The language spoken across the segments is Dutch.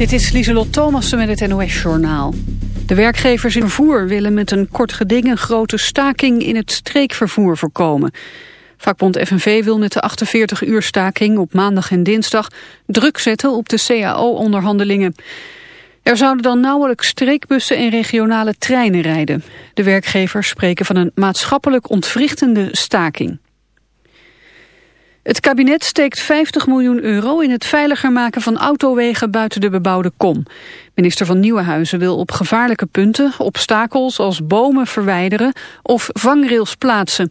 Dit is Lieselot Thomassen met het NOS-journaal. De werkgevers in vervoer willen met een kort geding een grote staking in het streekvervoer voorkomen. Vakbond FNV wil met de 48 uur staking op maandag en dinsdag druk zetten op de CAO-onderhandelingen. Er zouden dan nauwelijks streekbussen en regionale treinen rijden. De werkgevers spreken van een maatschappelijk ontwrichtende staking. Het kabinet steekt 50 miljoen euro in het veiliger maken van autowegen buiten de bebouwde kom. Minister van Nieuwenhuizen wil op gevaarlijke punten obstakels als bomen verwijderen of vangrails plaatsen.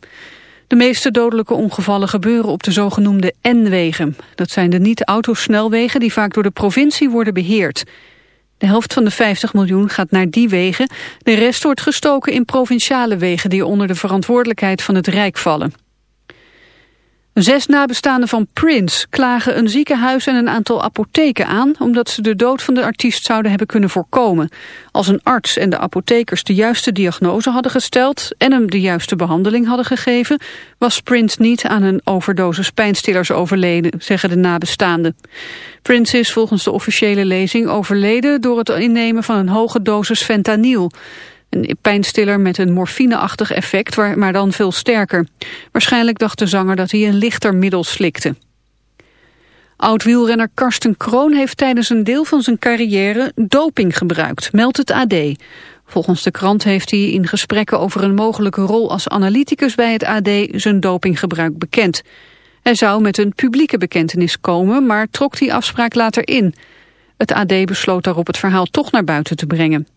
De meeste dodelijke ongevallen gebeuren op de zogenoemde N-wegen. Dat zijn de niet-autosnelwegen die vaak door de provincie worden beheerd. De helft van de 50 miljoen gaat naar die wegen. De rest wordt gestoken in provinciale wegen die onder de verantwoordelijkheid van het Rijk vallen. Zes nabestaanden van Prince klagen een ziekenhuis en een aantal apotheken aan... omdat ze de dood van de artiest zouden hebben kunnen voorkomen. Als een arts en de apothekers de juiste diagnose hadden gesteld... en hem de juiste behandeling hadden gegeven... was Prince niet aan een overdosis pijnstillers overleden, zeggen de nabestaanden. Prince is volgens de officiële lezing overleden... door het innemen van een hoge dosis fentanyl... Een pijnstiller met een morfineachtig effect, maar dan veel sterker. Waarschijnlijk dacht de zanger dat hij een lichter middel slikte. Oud-wielrenner Karsten Kroon heeft tijdens een deel van zijn carrière doping gebruikt, meldt het AD. Volgens de krant heeft hij in gesprekken over een mogelijke rol als analyticus bij het AD zijn dopinggebruik bekend. Hij zou met een publieke bekentenis komen, maar trok die afspraak later in. Het AD besloot daarop het verhaal toch naar buiten te brengen.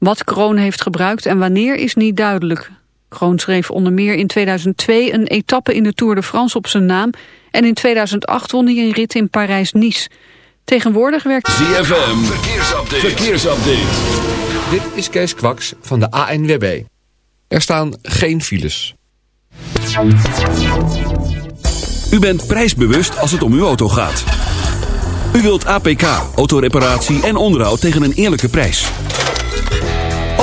Wat Kroon heeft gebruikt en wanneer is niet duidelijk. Kroon schreef onder meer in 2002 een etappe in de Tour de France op zijn naam... en in 2008 won hij een rit in Parijs-Nice. Tegenwoordig werkt... ZFM, verkeersupdate. verkeersupdate. Dit is Kees Kwaks van de ANWB. Er staan geen files. U bent prijsbewust als het om uw auto gaat. U wilt APK, autoreparatie en onderhoud tegen een eerlijke prijs.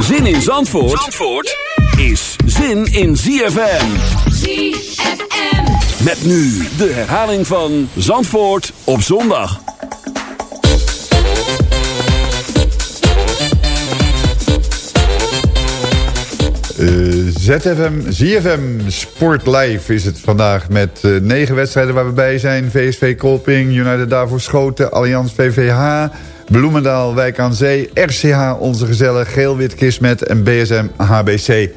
Zin in Zandvoort, Zandvoort is zin in ZFM. ZFM. Met nu de herhaling van Zandvoort op zondag. Uh, ZFM, ZFM Sport Live is het vandaag met uh, negen wedstrijden waar we bij zijn. VSV Kolping, United Daarvoor Schoten, Allianz VVH... Bloemendaal, Wijk aan Zee, RCH Onze Gezellen, Geel-Wit Kismet en BSM HBC.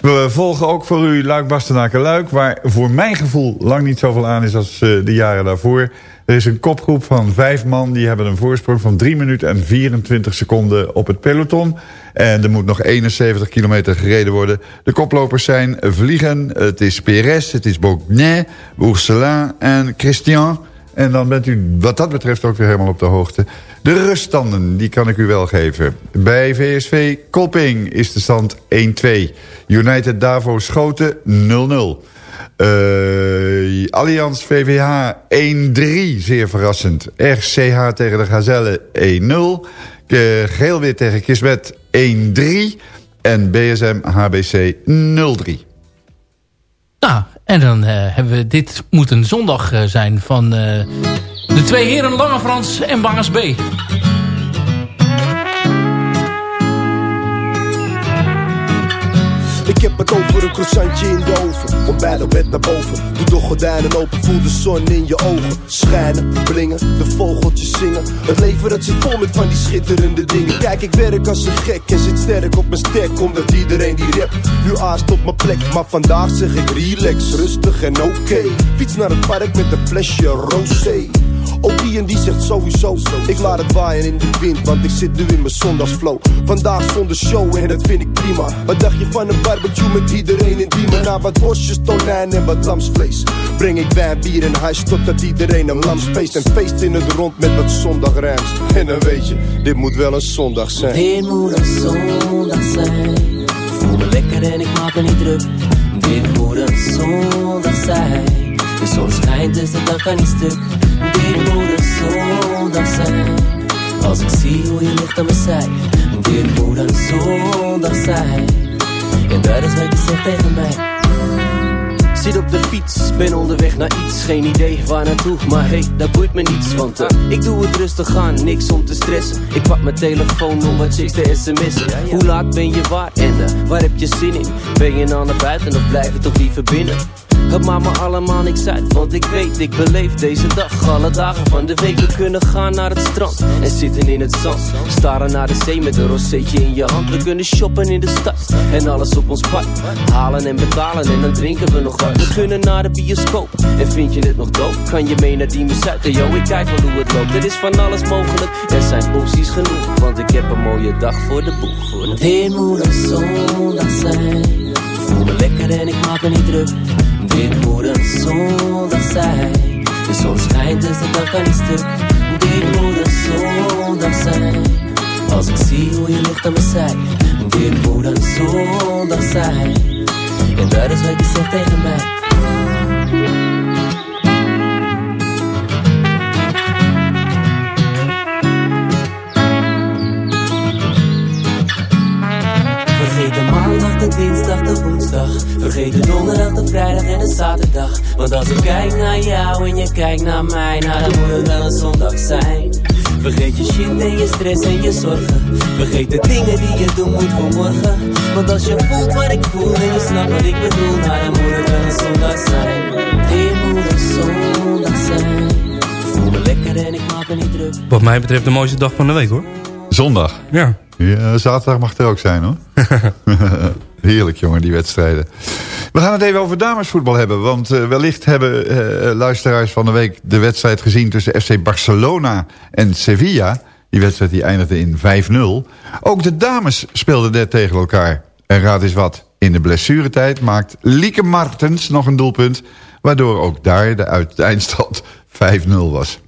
We volgen ook voor u Luik Bastenaken Luik, waar voor mijn gevoel lang niet zoveel aan is als eh, de jaren daarvoor. Er is een kopgroep van vijf man, die hebben een voorsprong van 3 minuten en 24 seconden op het peloton. En er moet nog 71 kilometer gereden worden. De koplopers zijn Vliegen, het is Perez, het is Bognet, Ourselin en Christian... En dan bent u wat dat betreft ook weer helemaal op de hoogte. De ruststanden, die kan ik u wel geven. Bij VSV Kolping is de stand 1-2. United Davo Schoten 0-0. Uh, Allianz VVH 1-3, zeer verrassend. RCH tegen de Gazelle 1-0. Uh, Geelwit tegen Kismet 1-3. En BSM HBC 0-3. Nou, en dan uh, hebben we... Dit moet een zondag uh, zijn van uh, de twee heren Lange Frans en Baas B. Ik heb het over een croissantje in de oven. Ontbijt op bed naar boven. Doe de gordijnen open, voel de zon in je ogen. Schijnen, blingen, de vogeltjes zingen. Het leven dat zit vol met van die schitterende dingen. Kijk, ik werk als een gek en zit sterk op mijn stek. Omdat iedereen die rap nu aast op mijn plek. Maar vandaag zeg ik relax, rustig en oké. Fiets naar het park met een flesje rosé. Ook die en die zegt sowieso Ik laat het waaien in de wind, want ik zit nu in mijn zondagsflow Vandaag zonder show en dat vind ik prima Wat dacht je van een barbecue met iedereen in die Na wat worstjes, tonijn en wat lamsvlees. Breng ik wijn, bier en huis totdat iedereen een lam speest. En feest in het rond met wat zondagrijms En dan weet je, dit moet wel een zondag zijn. Dit moet een zondag zijn. Ik voel me lekker en ik maak me niet druk. Dit moet een zondag zijn. De zon schijnt dus dag kan niet stuk. Dit moet een zondag zijn. Als ik zie hoe je ligt aan mijn zij Dit moet een zondag zijn En dat is wat je zegt tegen mij. Zit op de fiets, ben onderweg naar iets. Geen idee waar naartoe, maar hey, dat boeit me niets. Want uh, ik doe het rustig aan, niks om te stressen. Ik pak mijn telefoon om wat chicks te sms'en. Hoe laat ben je waar en uh, waar heb je zin in? Ben je nou naar buiten of blijf je toch liever binnen? Het maakt me allemaal niks uit, want ik weet, ik beleef deze dag. Alle dagen van de week, we kunnen gaan naar het strand En zitten in het zand. Staren naar de zee met een rozeetje in je hand. We kunnen shoppen in de stad En alles op ons pad. Halen en betalen en dan drinken we nog wat. We kunnen naar de bioscoop En vind je het nog dood? Kan je mee naar die? Yo, ik kijk wel hoe het loopt. Er is van alles mogelijk. Er zijn opties genoeg Want ik heb een mooie dag voor de boeg. Voor de Dit moet zondag zijn. Voel me lekker en ik maak me niet druk dit moet een zondag zijn. De zon schijnt dus de dag kan stuk. Dit moet zondag zijn. Als ik zie hoe je ligt aan mijn zij. Dit moet een zondag zijn. En dat is wat je zegt tegen mij. De dinsdag, de woensdag. Vergeet de donderdag, de vrijdag en de zaterdag. Want als ik kijk naar jou en je kijkt naar mij, nou dan moet het wel een zondag zijn. Vergeet je shit en je stress en je zorgen. Vergeet de dingen die je doen moet voor morgen. Want als je voelt wat ik voel en je snapt wat ik bedoel, nou dan moet het wel een zondag zijn. Dit moet een zondag zijn. voel me lekker en ik maak me niet druk. Wat mij betreft de mooiste dag van de week hoor. Zondag? Ja. ja zaterdag mag er ook zijn hoor. Heerlijk jongen, die wedstrijden. We gaan het even over damesvoetbal hebben. Want uh, wellicht hebben uh, luisteraars van de week de wedstrijd gezien... tussen FC Barcelona en Sevilla. Die wedstrijd die eindigde in 5-0. Ook de dames speelden net tegen elkaar. En raad eens wat. In de blessuretijd maakt Lieke Martens nog een doelpunt... waardoor ook daar de, uit, de eindstand 5-0 was.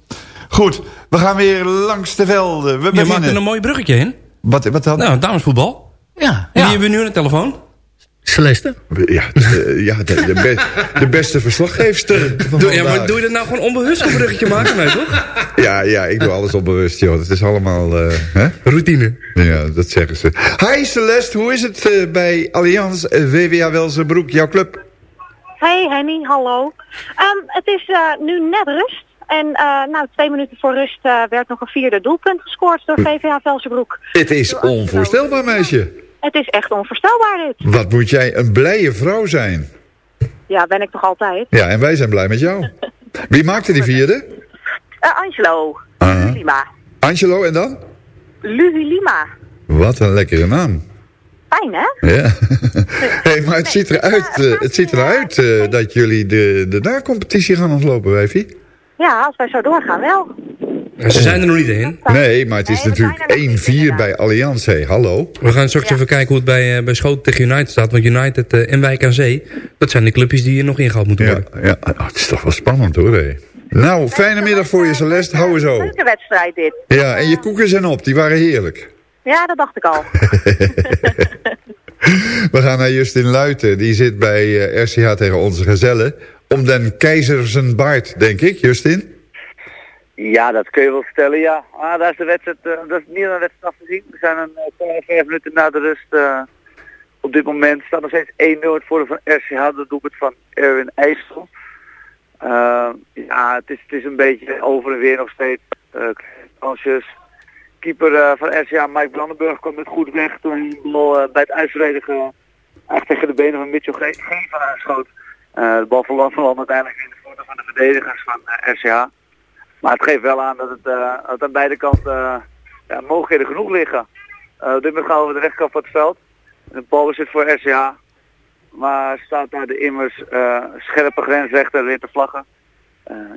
Goed, we gaan weer langs de velden. We Je maakt er een mooi bruggetje in. Wat, wat dan? Nou, damesvoetbal. Ja. En ja. hebben we nu aan de telefoon? Celeste? Ja, de, ja, de, de, be, de beste verslaggeefster doe, ja, maar doe je dat nou gewoon onbewust een bruggetje maken? Nee, toch? Ja, ja, ik doe alles onbewust, joh. Het is allemaal... Uh, hè? Routine. Ja, dat zeggen ze. Hi Celeste, hoe is het uh, bij Allianz uh, VWA Welzenbroek, jouw club? Hey Henny, hallo. Um, het is nu net rust. En nou, twee minuten voor rust werd nog een vierde doelpunt gescoord door VVA Velsenbroek. Het is onvoorstelbaar, meisje. Het is echt onvoorstelbaar dit. Wat moet jij een blije vrouw zijn. Ja, ben ik toch altijd. Ja, en wij zijn blij met jou. Wie maakte die vierde? Uh, Angelo. Uh Lima. Angelo en dan? Luhu Lima. Wat een lekkere naam. Fijn, hè? Ja. hey, maar het ziet eruit, uh, het ziet eruit uh, dat jullie de, de na-competitie gaan ontlopen, wijfie. Ja, als wij zo doorgaan wel. Ze zijn er nog niet in. Nee, maar het is natuurlijk 1-4 bij Allianz. Hey, hallo. We gaan straks even kijken hoe het bij, uh, bij Schoten tegen United staat. Want United uh, en Wijk aan Zee, dat zijn de clubjes die hier nog ingehaald moeten worden. Ja, ja. Oh, het is toch wel spannend hoor. Hey. Nou, fijne middag voor je Celeste. Hou zo. Leuke wedstrijd dit. Ja, en je koeken zijn op. Die waren heerlijk. Ja, dat dacht ik al. We gaan naar Justin Luiten. Die zit bij uh, RCH tegen onze gezellen. Om den keizersenbaard, denk ik, Justin? Ja, dat kun je wel vertellen, ja. Ah, daar is de wedstrijd, uh, dat is niet een wedstrijd afgezien. We zijn een uh, vijf minuten na de rust. Uh, op dit moment staat nog steeds 1-0 het voordeel van RCH, de doelpunt van Erwin IJssel. ja, het is, het is een beetje over en weer nog steeds. Uh, Keeper van RCH, Mike Brandenburg, kwam met goed weg toen hij de bij het uitverdedigen eigenlijk tegen de benen van Mitchell Ge- Geven aanschoot. Eh, de bal verland verland uiteindelijk in de voeten van de verdedigers van eh, RCH. Maar het geeft wel aan dat het, eh, dat aan beide kanten eh, ja, mogelijkheden genoeg liggen. Eh, dit moment gaan we over de rechterkant van het veld. De bal zit voor RCH. Maar staat daar de immers scherpe grensrechter weer te vlaggen.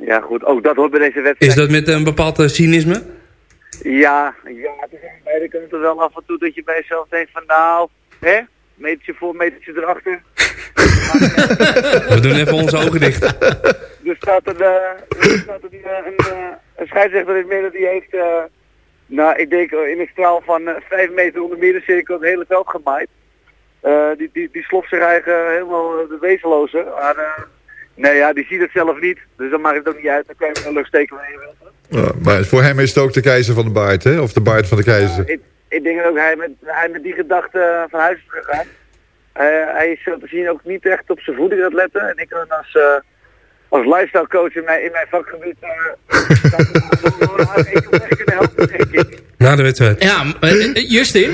Ja goed, ook dat hoort bij deze wedstrijd. Is dat met een bepaald cynisme? Ja, ja, het is aan beide kanten wel af en toe dat je bij jezelf denkt van nou, hè, metertje voor, metertje erachter. We doen even onze ogen dicht. Er staat een, eh, er staat een, eh, een, eh, een scheidsrechter in het midden die heeft, eh, nou ik denk eh, in een straal van eh, vijf meter onder middencirkel het hele veld gemaaid. Eh, die, die, die sloft zich eigen helemaal eh, de wezenloze. Maar eh, nee ja, die ziet het zelf niet. Dus dan maakt het ook niet uit. Dan kan je hem lucht steken wanneer je wilt. Ja, maar voor hem is het ook de keizer van de baard, hè? Of de baard van de keizer. Ik, ik denk dat ook hij met, hij met die gedachte eh, van huis is gegaan. Eh, hij is zo te zien ook niet echt op zijn voeding aan het letten. En ik kan als, eh als lifestyle coach in mijn, in mijn vakgebied uh. Na de wedstrijd. Ja, eh, Justin,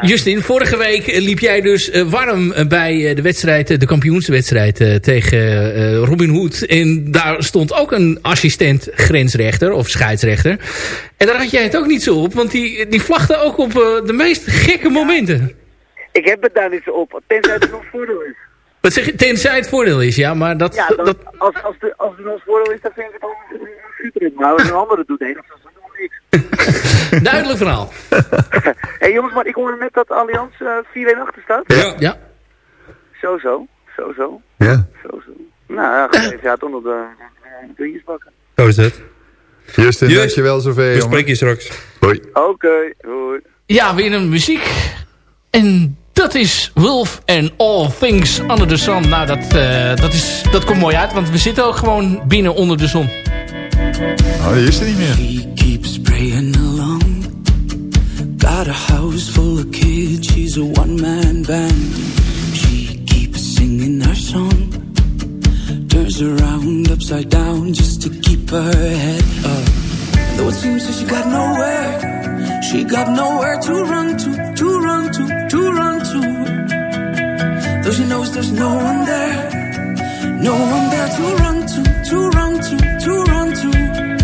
Justin, vorige week eh, liep jij dus eh, warm eh, bij eh, de wedstrijd, eh, de kampioenswedstrijd eh, tegen eh, Robin Hood. En daar stond ook een assistent grensrechter of scheidsrechter. En daar had jij het ook niet zo op, want die, die vlagde ook op eh, de meest gekke momenten. Ik heb het daar niet zo op, tenzij het nog voordeel is. Wat zeg je, tenzij het voordeel is, ja, maar dat... Ja, dan, dat als, als, de, als het nog voordeel is, dan vind ik het allemaal super. Maar als een ander het doet, nee, dat is nog niks. duidelijk verhaal. Hé hey, jongens, maar ik hoorde net dat Allianz uh, 4-1 achter staat. Ja. Ja. Zo zo, zo zo, Ja. zo zo. Nou ja, geef ja toch nog de de puntjes pakken. Zo is het. Justin, Just, dankjewel zoveel, We spreken je straks. Hoi. Oké, hoi. Ja, weer een muziek. En dat is Wolf and All Things Under the Sun. Nou, dat, eh, dat, is, dat komt mooi uit, want we zitten ook gewoon binnen onder de zon. Nou, die is er niet meer. She keeps praying along. Got a house full of kids, she's a one-man band. She keeps singing her song. Turns around upside down just to keep her head up. Though it seems that she got nowhere, she got nowhere to run to, to run to, to run to. Though she knows there's no one there, no one there to run to, to run to, to run to.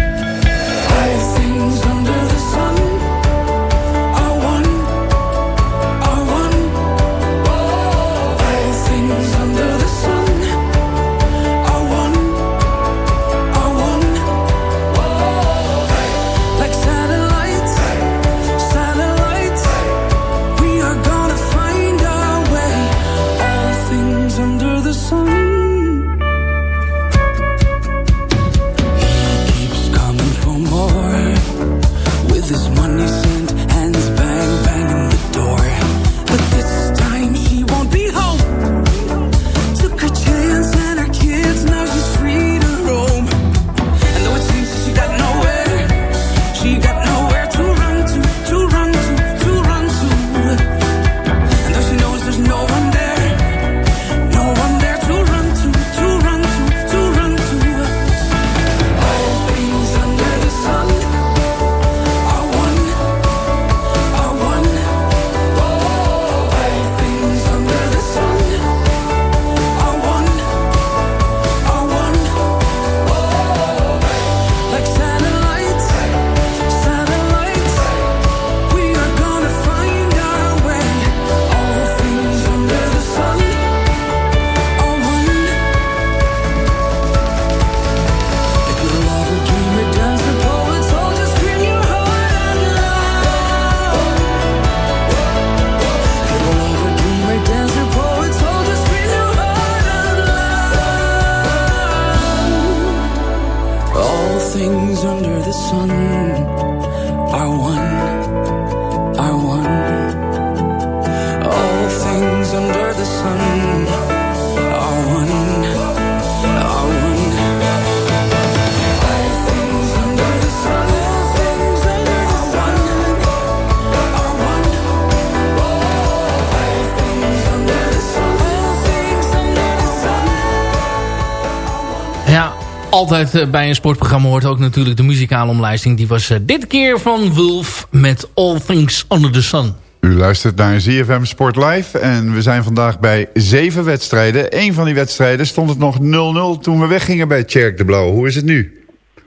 Altijd eh, bij een sportprogramma hoort ook natuurlijk de muzikale omlijsting. Die was eh, dit keer van Wolf met All Things Under the Sun. U luistert naar ZFM Sport Live en we zijn vandaag bij zeven wedstrijden. Eén van die wedstrijden stond het nog 0-0 toen we weggingen bij Tjerk de Blauw. Hoe is het nu?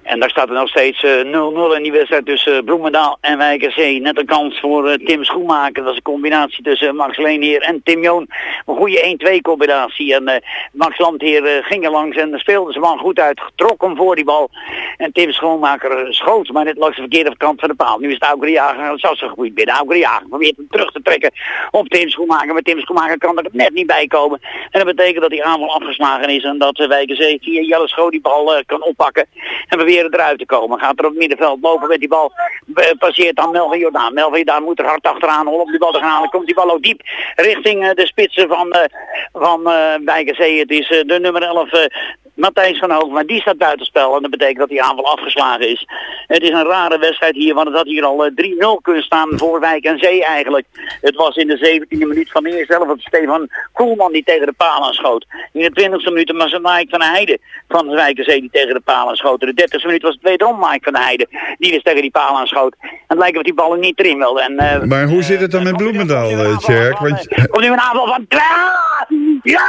En daar staat er nog steeds eh, 0-0 in die wedstrijd tussen Bloemendaal en Wijkerzee. Net een kans voor eh, Tim Schoenmaker. Dat is een combinatie tussen Max Leenheer en Tim Joon. Een goede 1-2 combinatie. En eh, Max Landheer eh, ging er langs en speelde zijn man goed uit. Trok hem voor die bal. En Tim Schoenmaker eh, schoot, maar net langs de verkeerde kant van de paal. Nu is het Auker Jager. Dat zou zo goed binnen. Auker Jager probeert hem terug te trekken op Tim Schoenmaker. Maar Tim Schoenmaker kan er net niet bij komen. En dat betekent dat die aanval afgeslagen is. En dat uh, Wijkerzee via Jelle Schoo die bal eh, kan oppakken. En proberen eruit te komen. Gaat er op het middenveld lopen met die bal. eh, passeert dan Melvin Jordaan. Melvin Jordaan moet er hard achteraan om die bal te gaan halen. Komt die bal ook diep richting eh, de spitsen van, eh van eh Wijkerzee. Het is eh, de nummer 11 eh, Matthijs van Hoog, maar die staat buitenspel. En dat betekent dat die aanval afgeslagen is. Het is een rare wedstrijd hier, want het had hier al eh, 3-0 kunnen staan voor Wijk en Zee eigenlijk. Het was in de 17e minuut van de eerste helft Stefan Koelman die tegen de paal aanschoot. In de 20e minuut was het Mike van Heijden van Wijk en Zee die tegen de paal aanschoot. In de 30e minuut was het wederom Mike van Heijden die dus tegen die paal aanschoot. En het lijkt of die ballen niet erin wilden. En, eh, Maar hoe zit het dan met Bloemendaal, eh, Tjerk? Nu een aanval van Ja! Ja!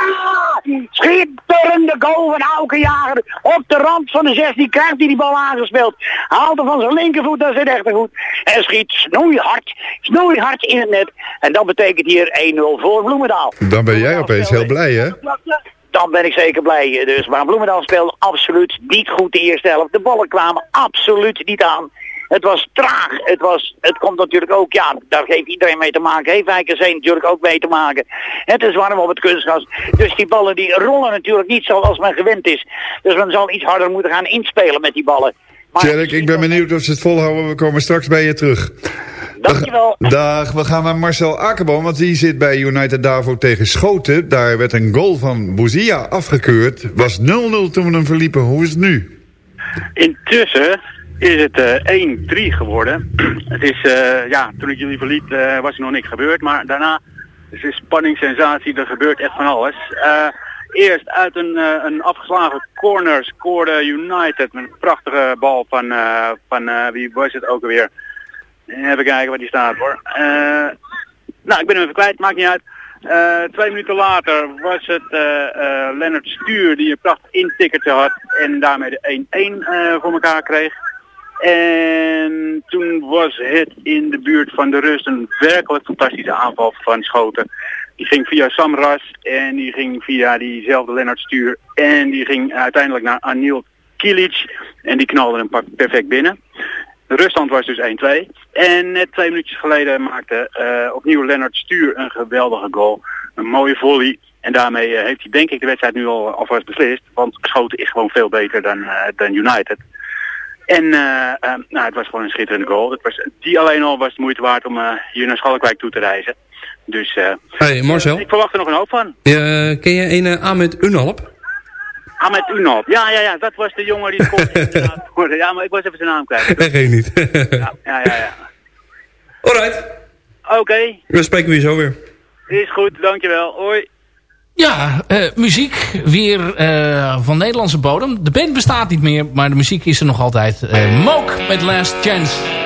Schitterende goal van Jager. Op de rand van de 16 krijgt hij die bal aangespeeld. Haalt hem van zijn linkervoet naar zijn rechtervoet. En schiet snoeihard, snoeihard in het net. En dat betekent hier 1-0 voor Bloemendaal. dan ben jij opeens heel blij, hè? Dan ben ik zeker blij. Dus, maar Bloemendaal speelde absoluut niet goed de eerste helft. De ballen kwamen absoluut niet aan. Het was traag. Het, was, het komt natuurlijk ook, ja, daar heeft iedereen mee te maken. Heeft Wijkerzee natuurlijk ook mee te maken. Het is warm op het kunstgras. Dus die ballen die rollen natuurlijk niet zoals men gewend is. Dus men zal iets harder moeten gaan inspelen met die ballen. Maar Tjerk, ik ben benieuwd of ze het volhouden. We komen straks bij je terug. Dankjewel. Dag, we gaan naar Marcel Akkerboom, want die zit bij United Davo tegen Schoten. Daar werd een goal van Bouzia afgekeurd. Was 0-0 toen we hem verliepen. Hoe is het nu? Intussen is het eh 1-3 geworden. het is, eh, ja, toen ik jullie verliet eh, was er nog niks gebeurd, maar daarna is de spanning, sensatie, er gebeurt echt van alles. Eerst uit een, een afgeslagen corner scoorde United met een prachtige bal van, van wie was het ook alweer? Even kijken waar die staat hoor. Nou, ik ben hem even kwijt, maakt niet uit. Twee minuten later was het Lennart Stuur die een prachtig intikkertje had en daarmee de 1-1 eh, voor elkaar kreeg. En toen was het in de buurt van de rust een werkelijk fantastische aanval van Schoten. Die ging via Samras en die ging via diezelfde Lennart Stuur en die ging uiteindelijk naar Anil Kilic en die knalde hem perfect binnen. De ruststand was dus 1-2. En net twee minuutjes geleden maakte eh, opnieuw Lennart Stuur een geweldige goal. Een mooie volley. En daarmee eh, heeft hij denk ik de wedstrijd nu al alvast beslist. Want Schoten is gewoon veel beter dan, eh, dan United. En eh, eh, nou, het was gewoon een schitterende goal. Het was, die alleen al was het moeite waard om eh, hier naar Schalkwijk toe te reizen. Dus Hey Marcel, ik verwacht er nog een hoop van. ken je een uh, Ahmed Unalp? Ahmed Unop. Ja, ja, ja, dat was de jongen die worden. Ja, maar ik was even zijn naam kwijt. Nee, geen niet. Ja, ja, ja. ja. Alright, Oké, we spreken weer zo weer. is goed, dankjewel. Hoi. Ja, eh, muziek weer eh, van Nederlandse bodem. De band bestaat niet meer, maar de muziek is er nog altijd. Eh Mook met Last Chance.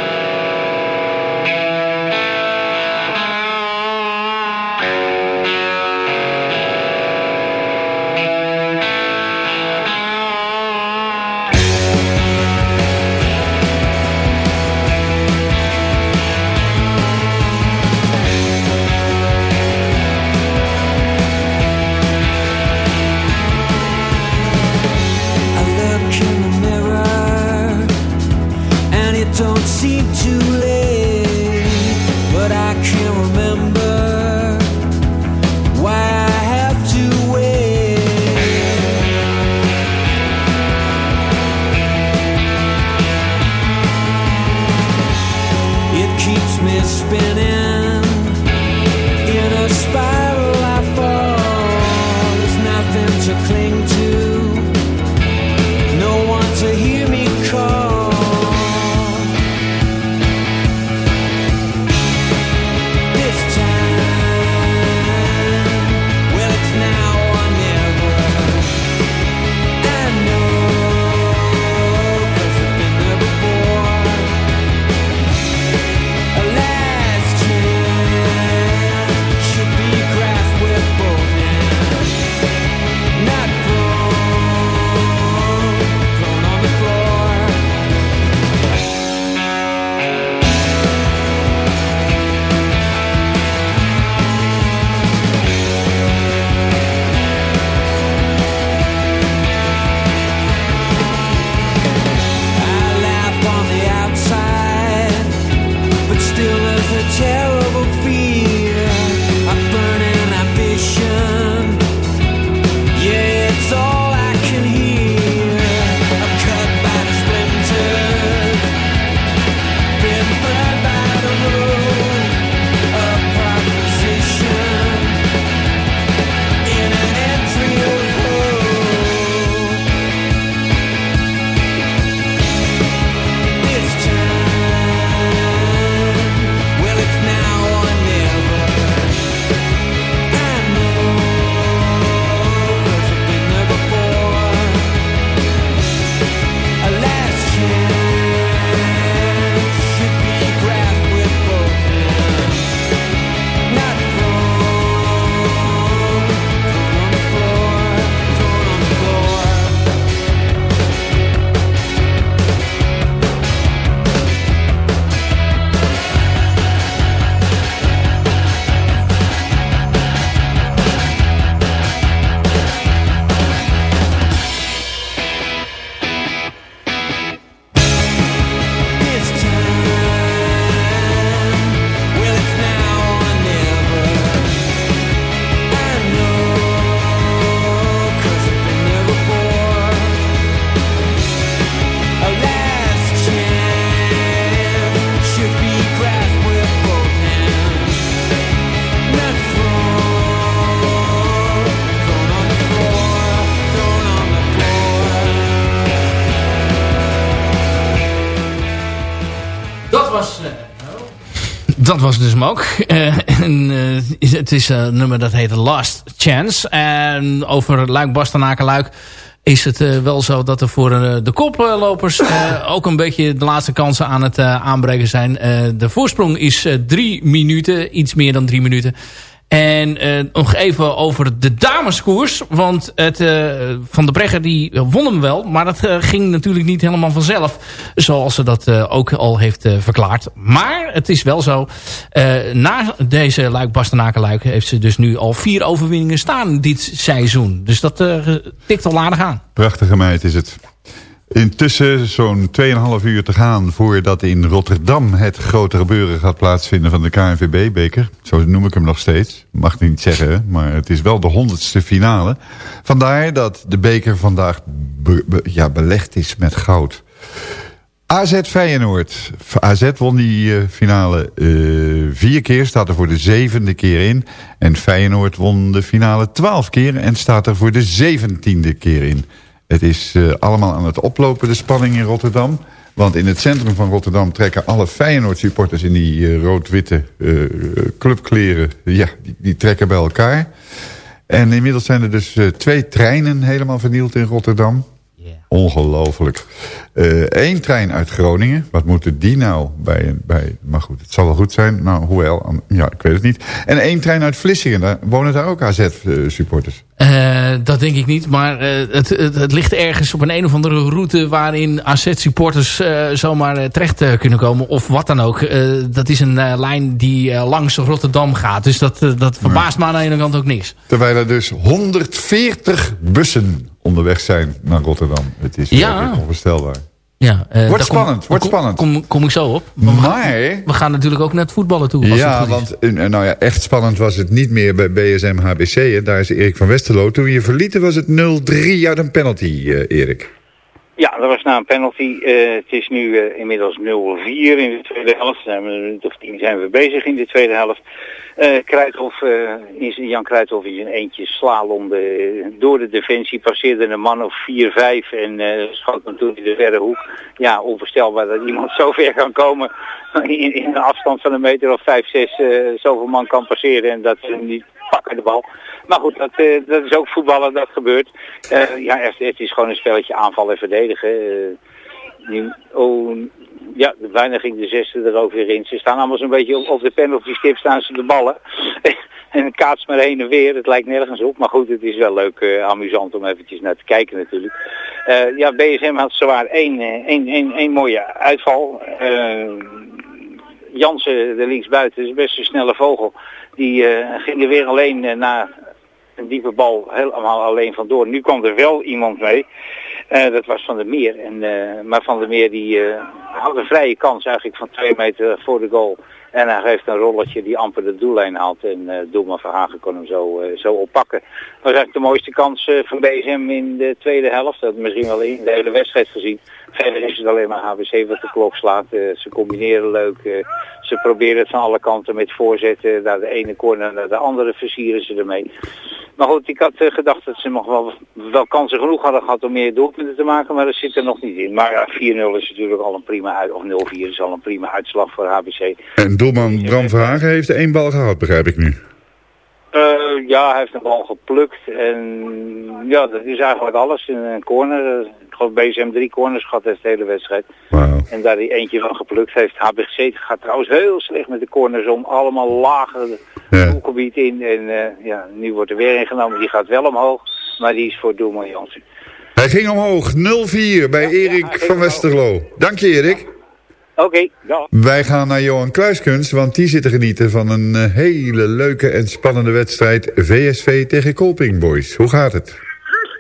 Dat was dus ook. Eh, en, eh, het is een nummer dat heet Last Chance. En over Luik, Bastenaken, Luik is het eh, wel zo dat er voor de koplopers ook een beetje de laatste kansen aan het aanbreken zijn. de voorsprong is drie minuten, iets meer dan drie minuten. En uh, nog even over de dameskoers. Want het, uh, Van de Bregger die won hem wel. Maar dat uh, ging natuurlijk niet helemaal vanzelf. Zoals ze dat ook al heeft verklaard. Maar het is wel zo. na deze Luik Bastenaken Luik heeft ze dus nu al vier overwinningen staan dit seizoen. Dus dat tikt al aardig aan. Prachtige meid is het. Intussen zo'n 2,5 uur te gaan voordat in Rotterdam het grote gebeuren gaat plaatsvinden van de KNVB-beker. Zo noem ik hem nog steeds. Mag niet zeggen, maar het is wel de honderdste finale. Vandaar dat de beker vandaag ja, belegd is met goud. AZ Feyenoord. AZ won die uh, finale uh, vier keer, staat er voor de zevende keer in. En Feyenoord won de finale twaalf keer en staat er voor de zeventiende keer in. Het is uh, allemaal aan het oplopen, de spanning in Rotterdam. Want in het centrum van Rotterdam trekken alle Feyenoord supporters in die uh, rood-witte uh, clubkleren. Ja, die, die, trekken bij elkaar. En inmiddels zijn er dus twee treinen helemaal vernield in Rotterdam. Ongelooflijk. Eén trein uit Groningen. Wat moeten die nou bij, bij... Maar goed, het zal wel goed zijn. Nou, hoewel, ja, ik weet het niet. En één trein uit Vlissingen. Daar wonen daar ook AZ-supporters. Uh, dat denk ik niet, maar uh, het, het, het, ligt ergens op een een of andere route... waarin AZ-supporters zomaar terecht kunnen komen. Of wat dan ook. dat is een lijn die langs Rotterdam gaat. Dus dat, dat verbaast me aan de ene kant ook niks. Terwijl er dus 140 bussen onderweg zijn naar Rotterdam. Het is ja. onvoorstelbaar. Ja, uh, wordt spannend, kom, wordt spannend. Kom, kom, ik zo op. Maar, we gaan natuurlijk ook naar het voetballen toe. ja, want nou ja, echt spannend was het niet meer bij BSM HBC. Hè. Daar is Erik van Westerlo. Toen je verlieten was het 0-3 uit een penalty, uh, Erik. Ja, dat was na een penalty. Uh, het is nu inmiddels 0-4 in de tweede helft. Zijn we, een minuut of tien zijn we bezig in de tweede helft. Uh, Kruithof, uh, Jan Kruithof is een eentje slalomde door de defensie, passeerde een man of 4, 5 en uh, schoot hem toen in de verre hoek. Ja, onvoorstelbaar dat iemand zo ver kan komen in, in een afstand van een meter of 5, 6 zoveel man kan passeren en dat ze niet pakken de bal. Maar goed, dat, dat is ook voetballen, dat gebeurt. ja, het, het, is gewoon een spelletje aanvallen en verdedigen. Oh, ja, bijna ging de zesde er ook weer in. Ze staan allemaal zo'n beetje op, de penalty stip staan ze de ballen. en kaats maar heen en weer. Het lijkt nergens op. Maar goed, het is wel leuk, uh, amusant om eventjes naar te kijken natuurlijk. Uh, ja, BSM had zowaar één, eh, één, één, één mooie uitval. Jansen, de linksbuiten, is best een snelle vogel. Die ging er weer alleen naar een diepe bal helemaal alleen vandoor. Nu kwam er wel iemand mee. Uh, dat was Van der Meer. En, uh, maar Van der Meer die uh, had een vrije kans eigenlijk van twee meter voor de goal. En hij geeft een rolletje die amper de doellijn haalt. En uh, Doelman Verhagen kon hem zo, zo oppakken. Dat was eigenlijk de mooiste kans van BSM in de tweede helft. Dat misschien wel in de hele wedstrijd gezien. Verder is het alleen maar HBC wat de klok slaat. ze combineren leuk. ze proberen het van alle kanten met voorzetten. Naar de ene corner naar de andere versieren ze ermee. Maar goed, ik had uh, gedacht dat ze nog wel, wel kansen genoeg hadden gehad om meer doelpunten te maken, maar dat zit er nog niet in. Maar ja, 4-0 is natuurlijk al een prima uit, of 0-4 is al een prima uitslag voor HBC. Doelman Bram Verhagen heeft één bal gehad, begrijp ik nu. Uh, ja, hij heeft een bal geplukt en ja, dat is eigenlijk alles in een corner. Ik geloof BSM drie corners gehad heeft de hele wedstrijd. Wow. En daar die eentje van geplukt heeft. HBC gaat trouwens heel slecht met de corners om. Allemaal lager ja. doelgebied in. En uh, ja, nu wordt er weer ingenomen. Die gaat wel omhoog, maar die is voor doelman Jansen. Hij ging omhoog, 0-4 bij ja, Erik ja, van Westerlo. Dank je Erik. Oké, okay, ja. Wij gaan naar Johan Kluiskens, want die zit te genieten van een uh, hele leuke en spannende wedstrijd VSV tegen Kolping Boys. Hoe gaat het?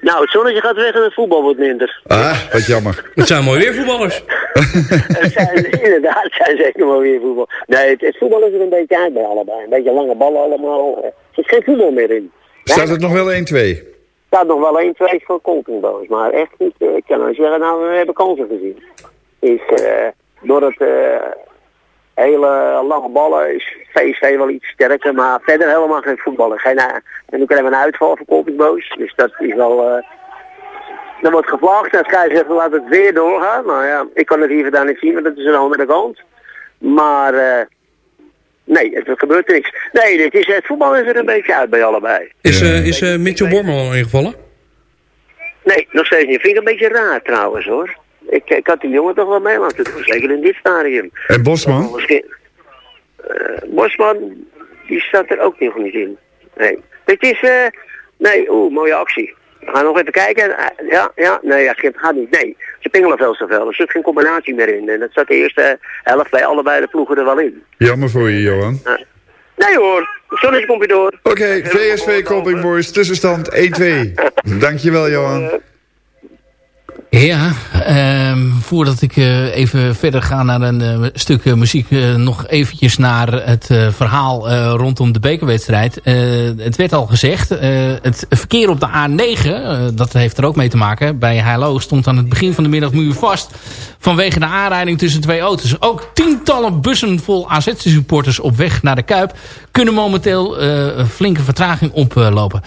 Nou, het zonnetje gaat weg en het voetbal wordt minder. Ah, wat jammer. Het zijn mooi weer voetballers. het zijn, inderdaad, het zijn zeker mooi weer voetbal. Nee, het, het, voetbal is er een beetje uit bij allebei. Een beetje lange ballen allemaal. Er zit geen voetbal meer in. Staat het nog wel 1-2? staat nog wel 1-2 voor Kolpingboos. Maar echt niet, ik kan nou zeggen, nou, we hebben kansen gezien. Is, uh, door het uh, hele lange ballen is VSV wel iets sterker, maar verder helemaal geen voetballen. Geen, uh, en nu krijgen we een uitval voor Kolpingboos, dus dat is wel... Uh, dan wordt gevlaagd en scheidsrechter laat het weer doorgaan. Nou ja, ik kan het hier vandaan niet zien, want dat is een andere kant. Maar Nee, het, er gebeurt niks. Nee, dit is, het voetbal is er een beetje uit bij allebei. Is, eh, is eh, Mitchell Wormel al ingevallen? Nee, nog steeds niet. Vind ik een beetje raar trouwens hoor. Ik, ik had die jongen toch wel mee laten doen, zeker in dit stadium. En Bosman? Misschien, eh, Bosman, die staat er ook nog niet in. Nee. Dit is, eh, nee, oeh, mooie actie. We gaan nog even kijken. Eh, ja, ja, nee, ja, het gaat niet. Nee, ze pingelen veel te veel. Er zit geen combinatie meer in. En dat zat de eerste helft bij allebei de ploegen er wel in. Jammer voor je, Johan. Nee hoor, zonnetje komt weer door. Oké, VSV Colping Boys, tussenstand 1-2. Dankjewel, Johan. Ja, ehm, voordat ik eh, even verder ga naar een eh, stuk eh, muziek... nog eventjes naar het verhaal rondom de bekerwedstrijd. Het werd al gezegd, het verkeer op de A9, eh, dat heeft er ook mee te maken... bij Heilo stond aan het begin van de middag muur vast... vanwege de aanrijding tussen twee auto's. Ook tientallen bussen vol AZ-supporters op weg naar de Kuip... kunnen momenteel een flinke vertraging oplopen.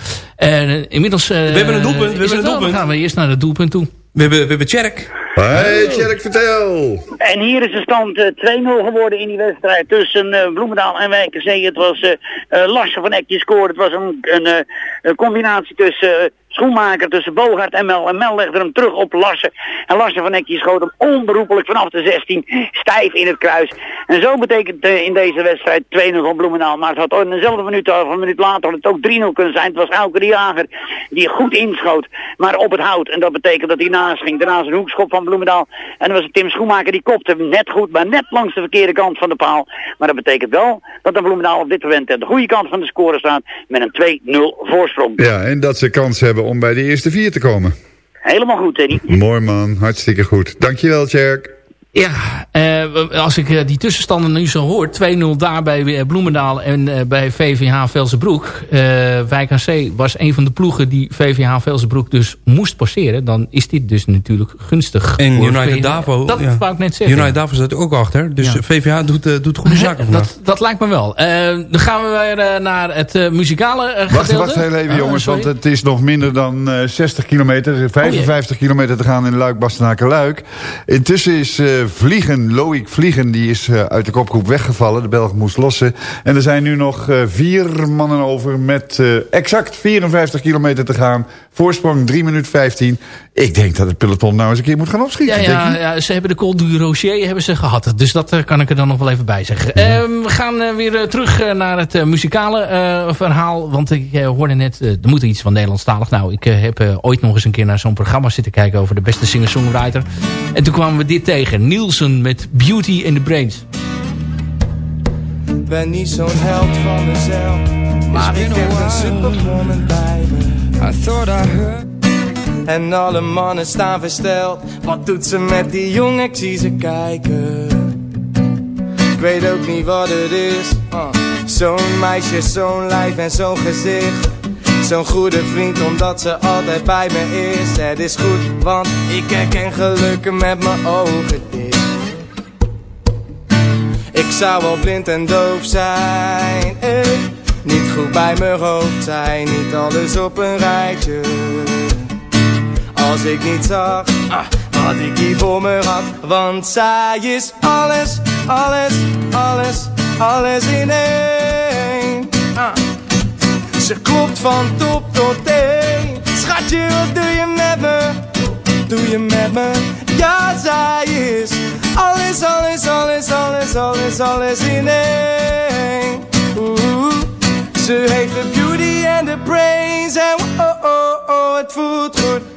Inmiddels... We hebben een doelpunt, we hebben een doelpunt. Dan gaan we eerst naar het doelpunt toe. We hebben, we hebben Tjerk. Hey, Tjerk, vertel. En hier is de stand eh, 2-0 geworden in die wedstrijd tussen eh, Bloemendaal en Wijkenzee. Het was eh eh, Lasse van Eck die scoorde. Het was een, een, eh, een combinatie tussen eh, Schoenmaker, tussen Bogart en Mel. En Mel legde hem terug op Lasse. En Lasse van Eck die schoot hem onberoepelijk vanaf de 16 stijf in het kruis. En zo betekent eh, in deze wedstrijd 2-0 van Bloemendaal. Maar het had in dezelfde minuut of een minuut later het ook 3-0 kunnen zijn. Het was Elke de Jager die goed inschoot, maar op het hout. En dat betekent dat hij naast ging. Daarna een hoekschop van Bloemendaal. En dan was het Tim Schoenmaker die kopte hem net goed, maar net langs de verkeerde kant van de paal. Maar dat betekent wel dat de Bloemendaal op dit moment aan de goede kant van de score staat met een 2-0 voorsprong. Ja, en dat ze kans hebben om bij de eerste vier te komen. Helemaal goed, Teddy. Mooi man, hartstikke goed. Dankjewel, Tjerk. Ja, eh, als ik eh, die tussenstanden nu zo hoor. 2-0 daar bij eh, Bloemendaal en eh, bij VVH Velsenbroek. Eh Wijk aan Zee was een van de ploegen die VVH Velsenbroek dus moest passeren. Dan is dit dus natuurlijk gunstig. En voor United VVH. Davo. Dat ja. wou ik net zeggen. United Davo staat er ook achter. Dus Ja. VVH doet, doet goede zaken vandaag. dat, dat lijkt me wel. Eh, dan gaan we weer naar het muzikale eh, Wacht, gedeelte. wacht heel even Oh, jongens, sorry. want het is nog minder dan eh, 60 kilometer. 55 kilometer te gaan in luik bastenaken luik Intussen is eh, Vliegen, Loïc Vliegen, die is eh, uit de kopgroep weggevallen. De Belg moest lossen. En er zijn nu nog eh, vier mannen over met eh, exact 54 kilometer te gaan. Voorsprong 3 minuten 15. Ik denk dat het peloton nou eens een keer moet gaan Ja, opschieten. denk ja, je? ja, ze hebben de Col du Rocher hebben ze gehad. Dus dat eh, kan ik er dan nog wel even bij zeggen. Ehm, we gaan eh, weer eh, terug naar het muzikale eh, verhaal. Want ik hoorde net, er moet iets van Nederlandstalig. Nou, ik heb ooit nog eens een keer naar zo'n programma zitten kijken... over de beste singer-songwriter. En toen kwamen we dit tegen. Nielsen met Beauty in the Brains. ben niet zo'n held van mezelf. Maar ik heb een superwoman bij me. I thought I heard. En alle mannen staan versteld. Wat doet ze met die jongen? Ik zie ze kijken. Ik weet ook niet wat het is. Uh, zo'n meisje, zo'n lijf en zo'n gezicht. Zo'n goede vriend omdat ze altijd bij me is. Het is goed, want ik herken gelukken met mijn ogen dicht. Ik zou wel blind en doof zijn, eh. Niet goed bij mijn hoofd zijn, niet alles op een rijtje. Als ik niet zag, ah, wat ik hier voor me had. Want zij is alles, alles, alles, alles in één. Ah. Ze klopt van top tot teen. Schatje, wat doe je met me? Doe je met me? Ja, zij is alles, alles, alles, alles, alles, alles in één. Ze heeft de beauty en de brains en oh, oh, oh, het voelt goed,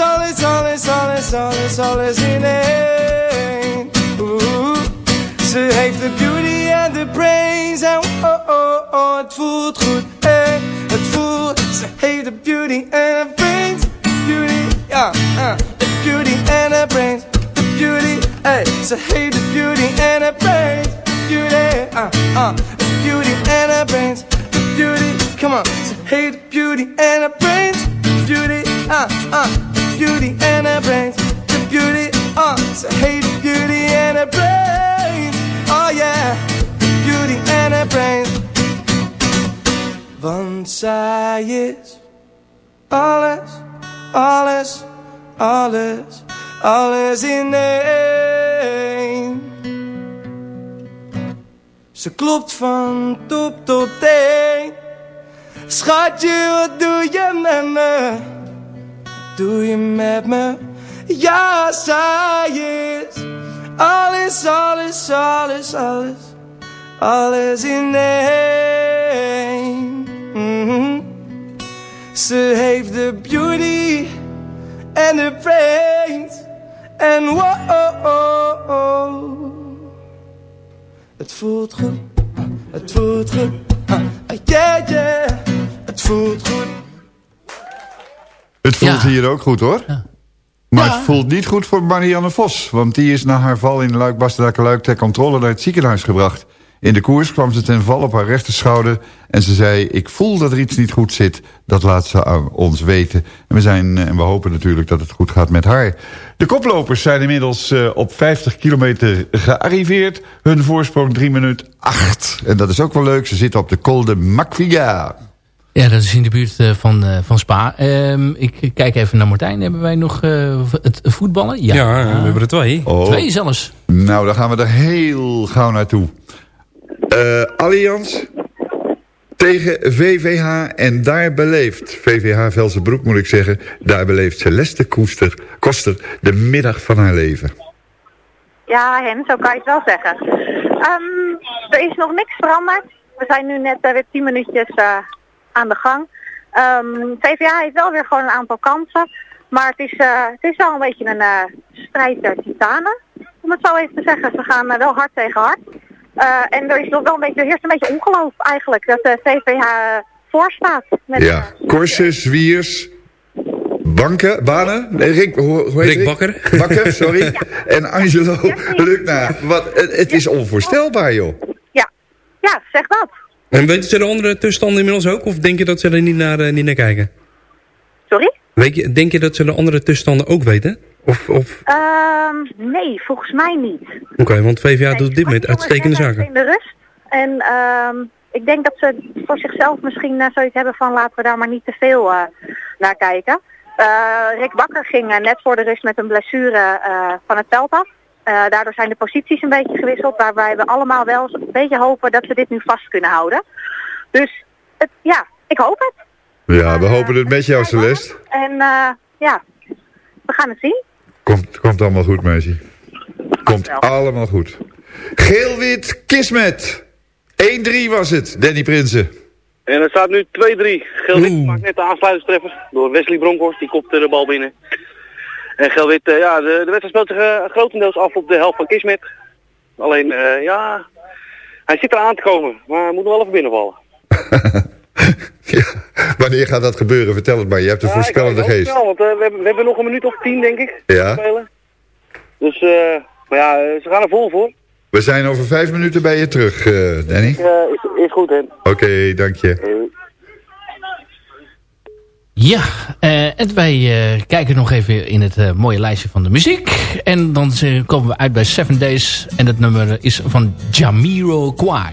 alles, alles, alles, alles, alles in één. Ze heeft de beauty en de brains en oh, oh, oh, het voelt goed, hey, het voelt. Ze heeft de beauty en de brains, beauty, ja, uh, the beauty and the brains, the beauty, hey, ze heeft de beauty and the brains, beauty, uh, uh, the beauty and the brains, the beauty, come on, ze heeft de beauty and the brains, beauty, uh, uh, the beauty and the brains, the beauty, uh, ze heeft de beauty and the brains, oh yeah, beauty and the brains, want zij is alles, alles, alles, alles in één. Ze klopt van top tot teen. Schatje, wat doe je met me? Doe je met me? Ja, zij is alles, alles, alles, alles, alles in één. Mhm. Ze heeft de beauty en de brains en wow, oh, oh. Het voelt goed, het voelt goed, ah, yeah, yeah, het voelt goed. Het voelt hier ook goed hoor. Maar het voelt niet goed voor Marianne Vos. Want die is na haar val in luik bastenaken luik ter controle naar het ziekenhuis gebracht. In de koers kwam ze ten val op haar rechterschouder. En ze zei, ik voel dat er iets niet goed zit. Dat laat ze aan ons weten. En we, zijn, eh, en we hopen natuurlijk dat het goed gaat met haar. De koplopers zijn inmiddels eh, op 50 kilometer gearriveerd. Hun voorsprong 3 minuten 8. En dat is ook wel leuk. Ze zitten op de Col de. Ja, dat is in de buurt eh, van, eh, van Spa. Ehm, ik kijk even naar Martijn. Hebben wij nog eh, het voetballen? Ja, we hebben er twee. Oh. Twee zelfs. Nou, dan gaan we er heel gauw naartoe. Eh Allianz tegen VVH en daar beleeft VVH Velsenbroek moet ik zeggen, daar beleeft Celeste Koester, Koster de middag van haar leven. Ja, Hen, zo kan je het wel zeggen. Ehm, er is nog niks veranderd. We zijn nu net eh, weer tien minuutjes eh, aan de gang. Ehm, VVA heeft wel weer gewoon een aantal kansen. Maar het is, eh, het is wel een beetje een eh, strijd der titanen. Om het zo even te zeggen. Ze gaan eh, wel hard tegen hard. Eh, en er is nog wel een beetje, er heerst een beetje ongeloof eigenlijk dat de VVH voor staat. Met, Ja, Corsus, Wiers, Banken, Banen, nee, Rick, hoe, hoe heet Rick Bakker. Bakker, sorry. En Angelo Lukna. Wat, het, het is onvoorstelbaar, joh. ja. ja, zeg dat. En weten ze de andere tussenstanden inmiddels ook? Of denk je dat ze er niet naar, eh, niet naar kijken? Sorry? Weet je, denk je dat ze de andere tussenstanden ook weten? Of, of Ehm, nee, volgens mij niet. Oké, want VVA doet dit moment uitstekende zaken. in de rust. En ehm, ik denk dat ze voor zichzelf misschien eh, zoiets hebben van laten we daar maar niet te veel eh, naar kijken. Rick Bakker ging net voor de rust met een blessure van het veld af. Eh, daardoor zijn de posities een beetje gewisseld, waarbij we allemaal wel een beetje hopen dat we dit nu vast kunnen houden. Dus het, ja, ik hoop het. Ja, we hopen het met jou, Celeste. En eh, ja, we gaan het zien. Komt, komt allemaal goed, meisje. Komt allemaal goed. Geel-wit, Kismet. 1-3 was het, Danny Prinsen. En het staat nu 2-3. Gelwit maakt net de aansluitingstreffer door Wesley Bronkhorst. Die kopte de bal binnen. En Gelwit, eh, ja, de, de wedstrijd speelt zich eh, grotendeels af op de helft van Kismet. Alleen, eh, ja, hij zit eraan te komen. Maar hij moet nog wel even binnenvallen. Wanneer gaat dat gebeuren? Vertel het maar. Je hebt een Ja, voorspellende geest. want we, hebben, we hebben nog een minuut of tien, denk ik. Ja. te spelen. Dus, maar ja, ze gaan er vol voor. We zijn over vijf minuten bij je terug, eh, Danny. Is, is goed, hè. Oké, dank je. Ja, eh, en wij eh, kijken nog even in het eh, mooie lijstje van de muziek. En dan komen we uit bij Seven Days. En het nummer is van Jamiro Kwai.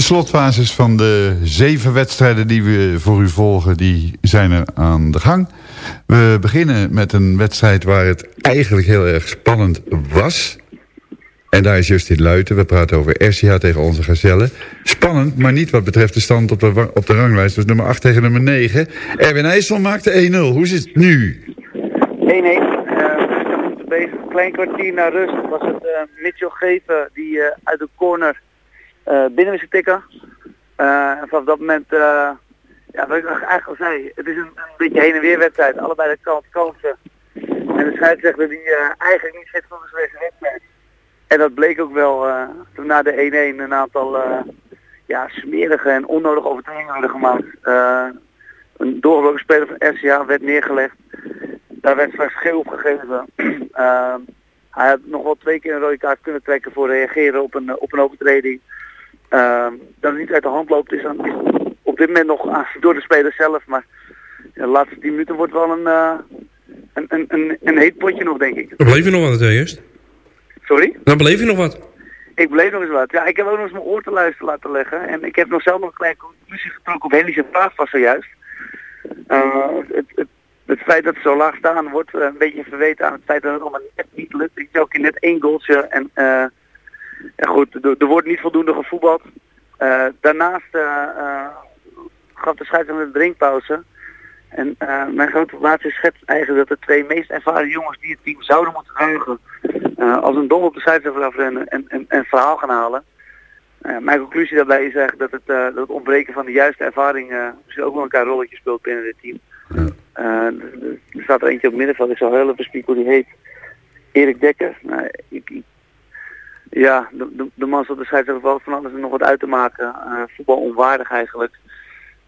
De slotfases van de zeven wedstrijden die we voor u volgen, die zijn er aan de gang. We beginnen met een wedstrijd waar het eigenlijk heel erg spannend was. En daar is Justin Luiten. We praten over RCH tegen onze gazelle. Spannend, maar niet wat betreft de stand op de, op de ranglijst. Dus nummer 8 tegen nummer 9. Erwin IJssel maakte 1-0. Hoe zit het nu? 1-1. Eh, we zijn goed bezig. Klein kwartier na rust was het eh, Mitchell Geven die eh, uit de corner binnen wist tikken. Eh, en vanaf dat moment, eh, ja, wat ik eigenlijk al zei, het is een, een beetje heen en weer wedstrijd. Allebei de kant kansen. En de scheidsrechter die eh, eigenlijk niet fit voor deze wedstrijd. En dat bleek ook wel eh, toen na de 1-1 een aantal eh, ja, smerige en onnodige overtredingen werden gemaakt. Eh, een doorgebroken speler van RCA werd neergelegd. Daar werd straks geel gegeven. Hij had nog wel twee keer een rode kaart kunnen trekken voor reageren op een, eh, op een overtreding. Ehm, dat het niet uit de hand loopt is, dan, is op dit moment nog aan- door de speler zelf. Maar de laatste 10 minuten wordt wel een, eh, een, een, een, een heet potje nog, denk ik. Dan beleef je nog wat, Just. Sorry? Dan beleef je nog wat. Ik bleef nog eens wat. Ja, ik heb ook nog eens mijn oor te luisteren laten leggen. En ik heb nog zelf nog een kleine conclusie getrokken op Henry's vraag was zojuist. Uh, het, het, het feit dat het zo laag staan wordt uh, een beetje verweten aan het feit dat het allemaal net niet lukt. Ik ook in net één goaltje. En uh, ja, goed, er, wordt niet voldoende gevoetbald. Uh, daarnaast uh, gaf de scheidsrechter een drinkpauze. En mijn grote verbaasing schetst eigenlijk dat de twee meest ervaren jongens die het team zouden moeten ruigen, als een dom op de scheidsrechter afrennen en, en, en verhaal gaan halen. Uh, mijn conclusie daarbij is eigenlijk dat het, uh, dat het ontbreken van de juiste ervaring uh, misschien ook wel een rolletje speelt binnen dit team. er staat er eentje op het middenveld, ik zal heel even spieken hoe die heet. Erik Dekker. Nou, ik, ik, ja, de, de, de man zat de scheidsrechter wel van alles en nog wat uit te maken. voetbal onwaardig eigenlijk.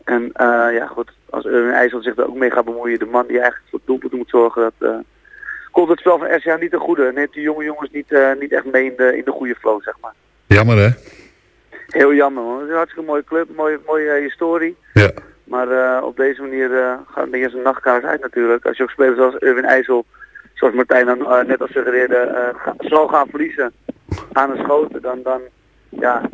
En uh, ja, goed, als Erwin IJssel zich er ook mee gaat bemoeien, de man die eigenlijk voor het doelpunt moet zorgen, dat uh, komt het spel van RCA niet ten goede. En heeft die jonge jongens niet, niet echt mee in de, in de goede flow, zeg maar. Jammer hè? Heel jammer, man. Het is een hartstikke mooie club, mooie, mooie eh, historie. Ja. Maar eh, op deze manier eh, gaat het als een nachtkaars uit natuurlijk. Als je ook spelers zoals Erwin IJssel, zoals Martijn dan, eh, net al suggereerde, eh, zal gaan verliezen aan een schoten, dan, dan, ja,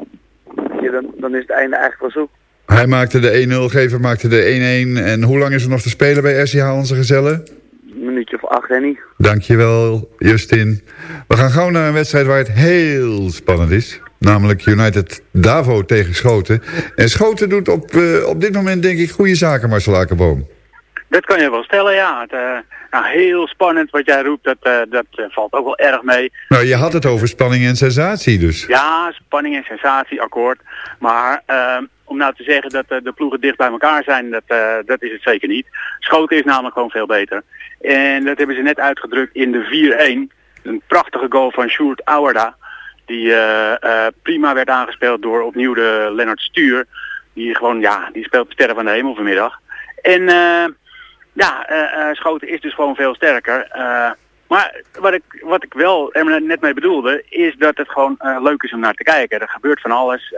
dan, dan is het einde eigenlijk wel zoek. Hij maakte de 1-0, Gever maakte de 1-1. En hoe lang is er nog te spelen bij RCH, onze gezellen? Een minuutje of acht, Henny. Dankjewel, Justin. We gaan gauw naar een wedstrijd waar het heel spannend is. Namelijk United Davo tegen Schoten. En Schoten doet op, eh, op dit moment denk ik goede zaken, Marcel Akerboom. Dat kan je wel stellen, ja. Het, eh, nou, heel spannend wat jij roept, dat, eh, dat eh, valt ook wel erg mee. Nou, je had het over spanning en sensatie dus. Ja, spanning en sensatie, akkoord. Maar ehm, om nou te zeggen dat de ploegen dicht bij elkaar zijn, dat, dat is het zeker niet. Schoten is namelijk gewoon veel beter. En dat hebben ze net uitgedrukt in de 4-1. Een prachtige goal van Sjoerd Auerda. Die prima werd aangespeeld door opnieuw de Lennart Stuur. Die gewoon, ja, die speelt sterren van de hemel vanmiddag. En eh, ja, eh, Schoten is dus gewoon veel sterker. Eh, maar wat ik, wat ik wel er net mee bedoelde, is dat het gewoon leuk is om naar te kijken. Er gebeurt van alles.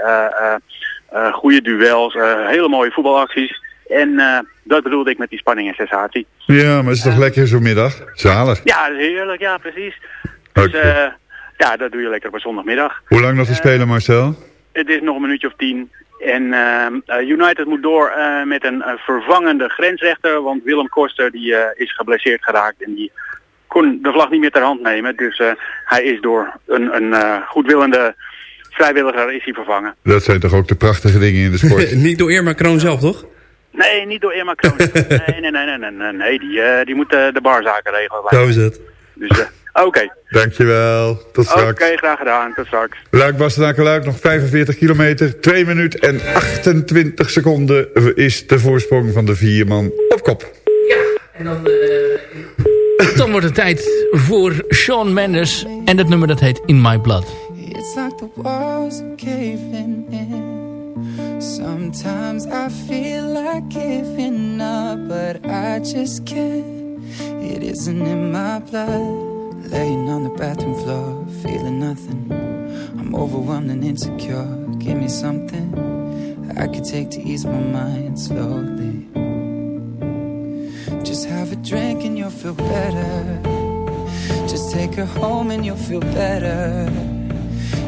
goede duels, hele mooie voetbalacties. En dat bedoelde ik met die spanning en sensatie. Ja, maar het is toch lekker zo'n middag? Zalig. Ja, dat is heerlijk, ja precies. Dus ja, dat doe je lekker op een zondagmiddag. Hoe lang nog te spelen, Marcel? Het is nog een minuutje of tien. En ehm, eh, United moet door eh, met een eh, vervangende grensrechter. Want Willem Koster die, eh, is geblesseerd geraakt. En die kon de vlag niet meer ter hand nemen. Dus eh, hij is door een, een eh, goedwillende vrijwilliger is hij vervangen. Dat zijn toch ook de prachtige dingen in de sport? Niet door Irma Kroon zelf, toch? Nee, niet door Irma Kroon. nee, nee, nee, nee, nee, nee, die, eh, die moet de barzaken regelen. Zo is het. Dus oké. Dankjewel. Tot Oké, straks. graag gedaan. Tot straks. Luik Bastenaken Luik, nog 45 kilometer. 2 minuten en 28 seconden is de voorsprong van de vier man op kop. En dan, eh, dan wordt het tijd voor Sean Mendes. En dat nummer dat heet In My Blood. It's like the walls are caving in. Sometimes I feel like giving up, but I just can't. It isn't in my blood. Laying on the bathroom floor, feeling nothing. I'm overwhelmed and insecure. Give me something I could take to ease my mind slowly. Just have a drink and you'll feel better. Just take her home and you'll feel better.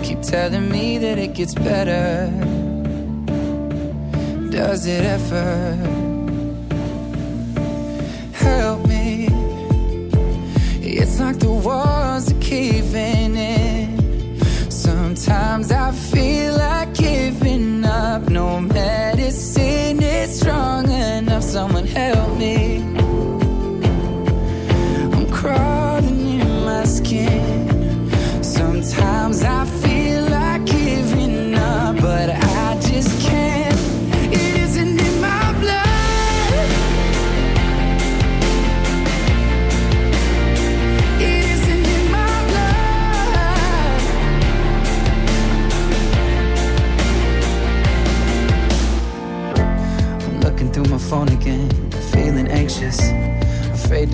Keep telling me that it gets better. Does it ever? Help me. It's like the walls are caving in. Sometimes I feel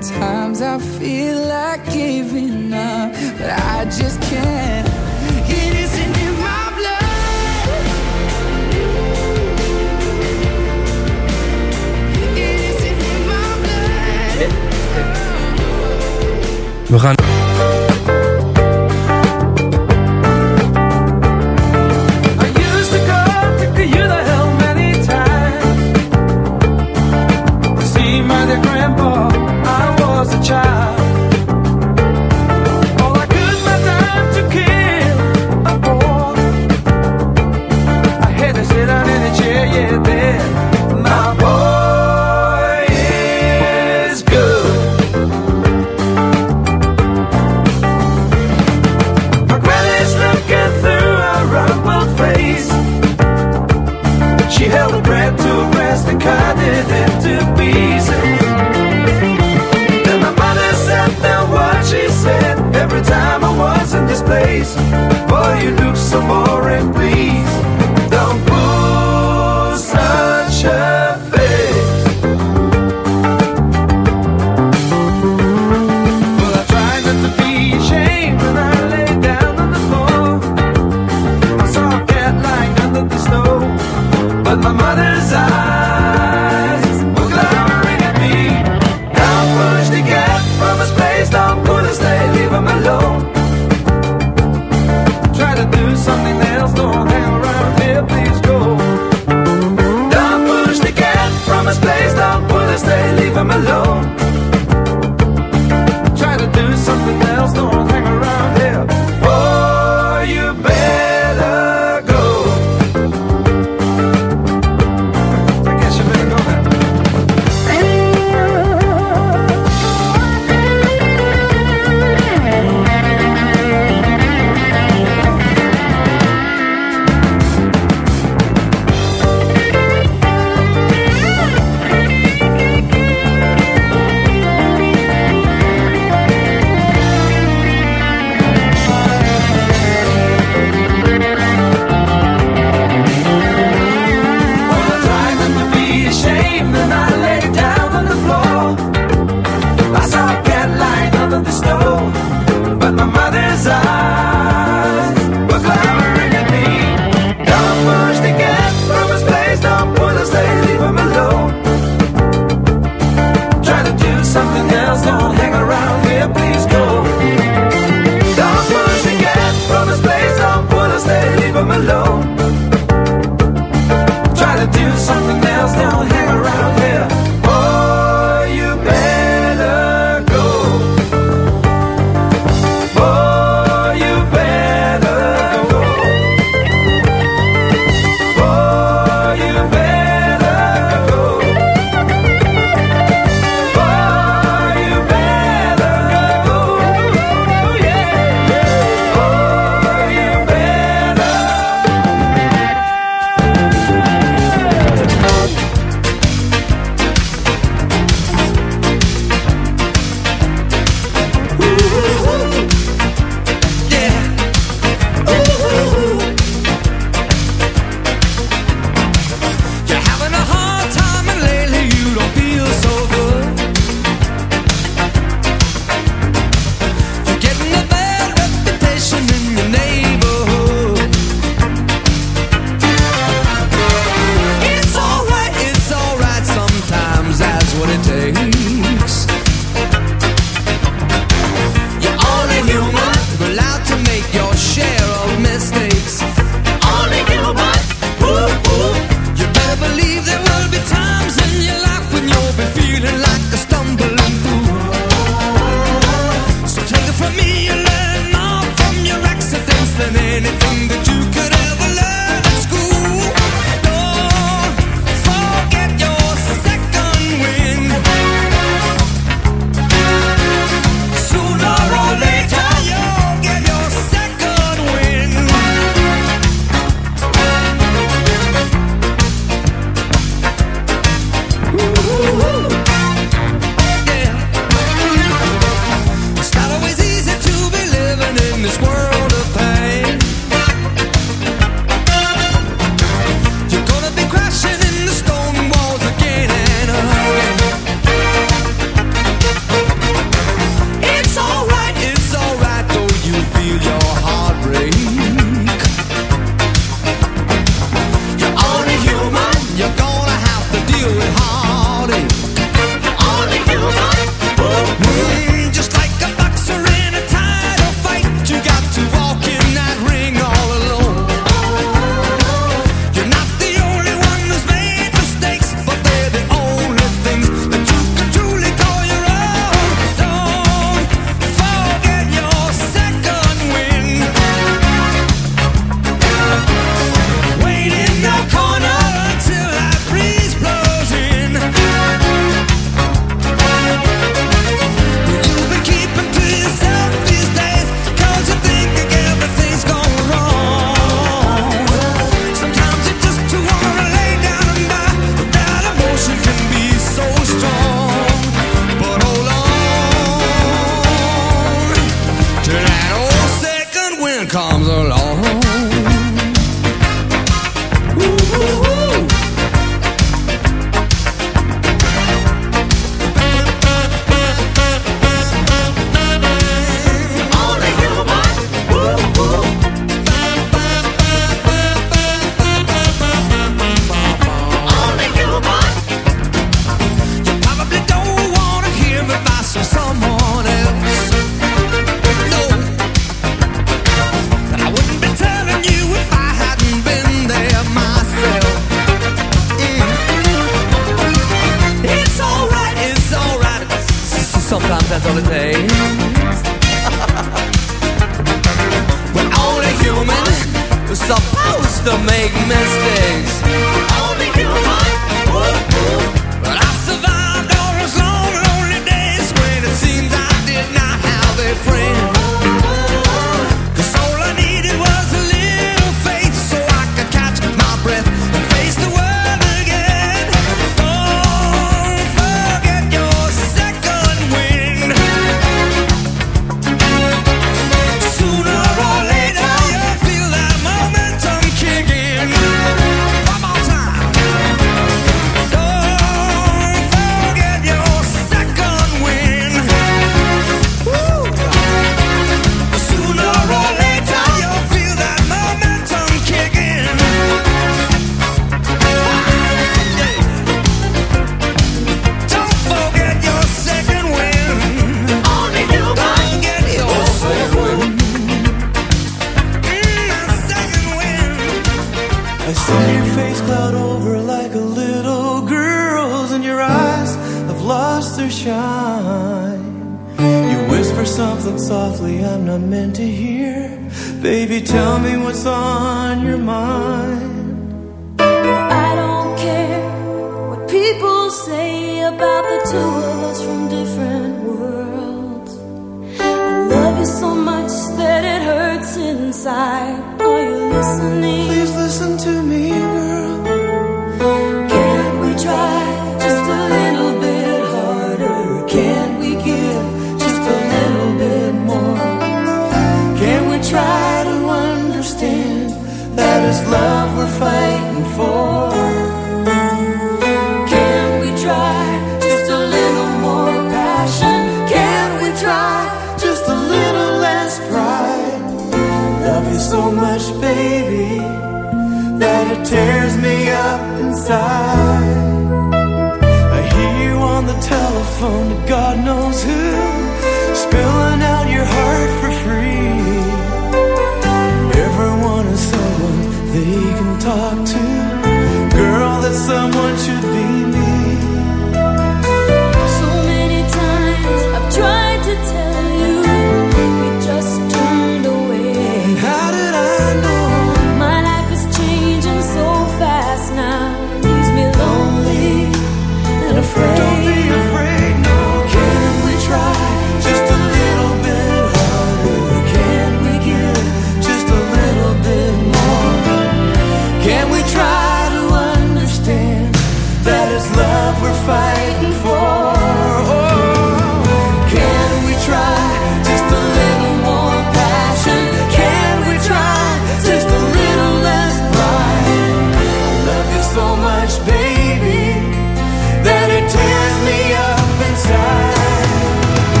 Sometimes I feel like giving up, but I just can't. It in We gaan.